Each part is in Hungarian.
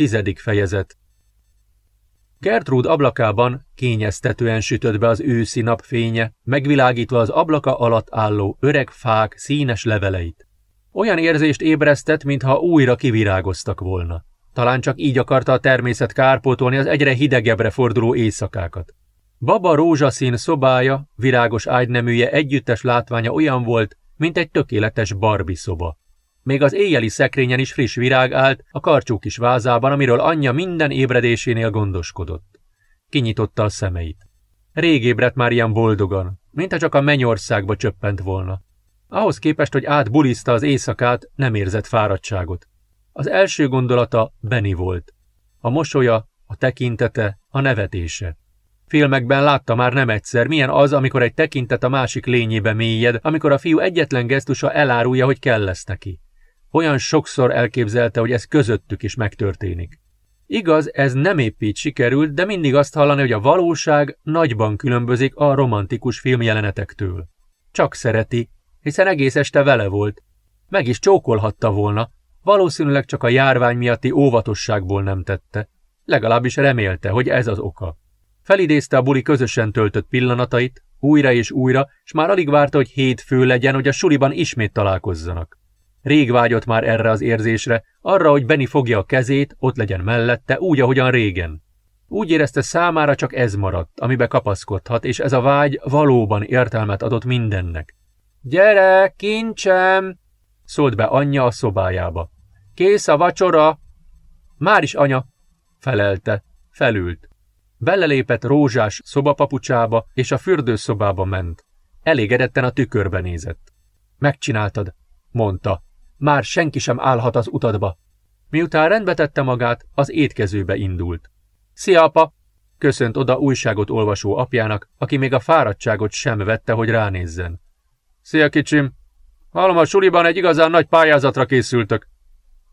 Tizedik fejezet Gertrud ablakában kényeztetően sütött be az őszi napfénye, megvilágítva az ablaka alatt álló öreg fák színes leveleit. Olyan érzést ébresztett, mintha újra kivirágoztak volna. Talán csak így akarta a természet kárpótolni az egyre hidegebbre forduló éjszakákat. Baba rózsaszín szobája, virágos ágyneműje együttes látványa olyan volt, mint egy tökéletes barbi szoba. Még az éjjeli szekrényen is friss virág állt a karcsú kis vázában, amiről anyja minden ébredésénél gondoskodott. Kinyitotta a szemeit. Rég ébredt már ilyen boldogan, mintha csak a mennyországba csöppent volna. Ahhoz képest, hogy átbuliszta az éjszakát, nem érzett fáradtságot. Az első gondolata Benny volt. A mosolya, a tekintete, a nevetése. Filmekben látta már nem egyszer, milyen az, amikor egy tekintet a másik lényébe mélyed, amikor a fiú egyetlen gesztusa elárulja, hogy kell lesz neki. Olyan sokszor elképzelte, hogy ez közöttük is megtörténik. Igaz, ez nem épp így sikerült, de mindig azt hallani, hogy a valóság nagyban különbözik a romantikus filmjelenetektől. Csak szereti, hiszen egész este vele volt. Meg is csókolhatta volna, valószínűleg csak a járvány miatti óvatosságból nem tette. Legalábbis remélte, hogy ez az oka. Felidézte a buli közösen töltött pillanatait, újra és újra, és már alig várta, hogy hétfő legyen, hogy a suliban ismét találkozzanak. Rég vágyott már erre az érzésre, arra, hogy Benny fogja a kezét, ott legyen mellette, úgy, ahogyan régen. Úgy érezte számára csak ez maradt, amibe kapaszkodhat, és ez a vágy valóban értelmet adott mindennek. Gyere, kincsem! szólt be anyja a szobájába. Kész a vacsora! Már is anya, felelte, felült. Belelépett rózsás szobapapucsába, és a fürdőszobába ment. Elégedetten a tükörbe nézett. Megcsináltad, mondta, már senki sem állhat az utadba. Miután rendbe magát, az étkezőbe indult. Szia, apa! Köszönt oda újságot olvasó apjának, aki még a fáradtságot sem vette, hogy ránézzen. Szia, kicsim! Hallom, a suliban egy igazán nagy pályázatra készültök.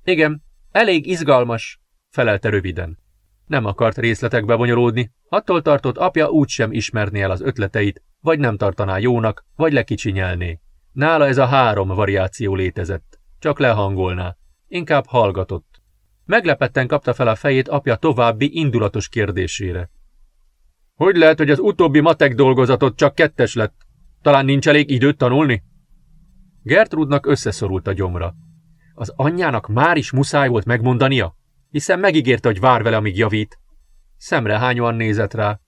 Igen, elég izgalmas, felelte röviden. Nem akart részletekbe bonyolódni, attól tartott apja úgysem ismerné el az ötleteit, vagy nem tartaná jónak, vagy lekicsinyelné. Nála ez a három variáció létezett. Csak lehangolná. Inkább hallgatott. Meglepetten kapta fel a fejét apja további indulatos kérdésére. Hogy lehet, hogy az utóbbi matek dolgozatot csak kettes lett? Talán nincs elég időt tanulni? Gertrudnak összeszorult a gyomra. Az anyjának már is muszáj volt megmondania, hiszen megígérte, hogy vár vele, amíg javít. Szemrehányóan nézett rá.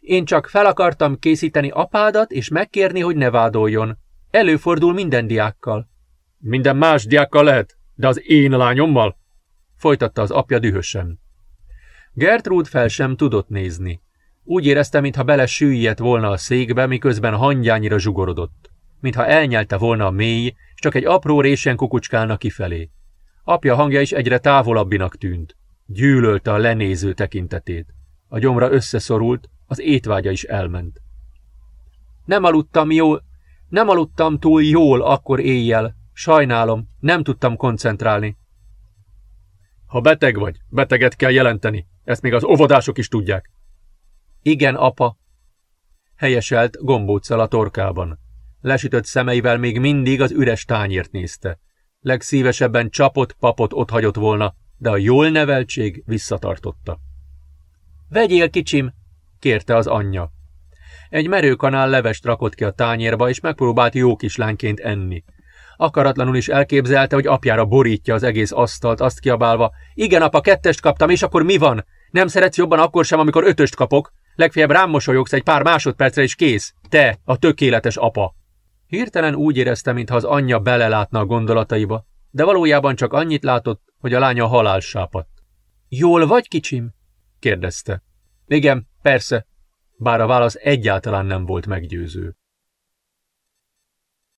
Én csak fel akartam készíteni apádat, és megkérni, hogy ne vádoljon. Előfordul minden diákkal. Minden más diákkal lehet, de az én lányommal? Folytatta az apja dühösen. Gertrud fel sem tudott nézni. Úgy érezte, mintha bele süllyedt volna a székbe, miközben hangyányira zsugorodott. Mintha elnyelte volna a mély, és csak egy apró résen kukucskálna kifelé. Apja hangja is egyre távolabbinak tűnt. Gyűlölte a lenéző tekintetét. A gyomra összeszorult, az étvágya is elment. Nem aludtam jól, nem aludtam túl jól akkor éjjel, Sajnálom, nem tudtam koncentrálni. Ha beteg vagy, beteget kell jelenteni. Ezt még az óvodások is tudják. Igen, apa. Helyeselt gombóccal a torkában. Lesütött szemeivel még mindig az üres tányért nézte. Legszívesebben csapott papot ott hagyott volna, de a jól neveltség visszatartotta. Vegyél, kicsim, kérte az anyja. Egy merőkanál levest rakott ki a tányérba, és megpróbált jó kislányként enni. Akaratlanul is elképzelte, hogy apjára borítja az egész asztalt, azt kiabálva. Igen, apa, kettest kaptam, és akkor mi van? Nem szeretsz jobban akkor sem, amikor ötöst kapok? Legfeljebb rám mosolyogsz egy pár másodpercre, és kész. Te, a tökéletes apa. Hirtelen úgy érezte, mintha az anyja belelátna a gondolataiba, de valójában csak annyit látott, hogy a lánya halál sápadt. Jól vagy, kicsim? kérdezte. Igen, persze, bár a válasz egyáltalán nem volt meggyőző.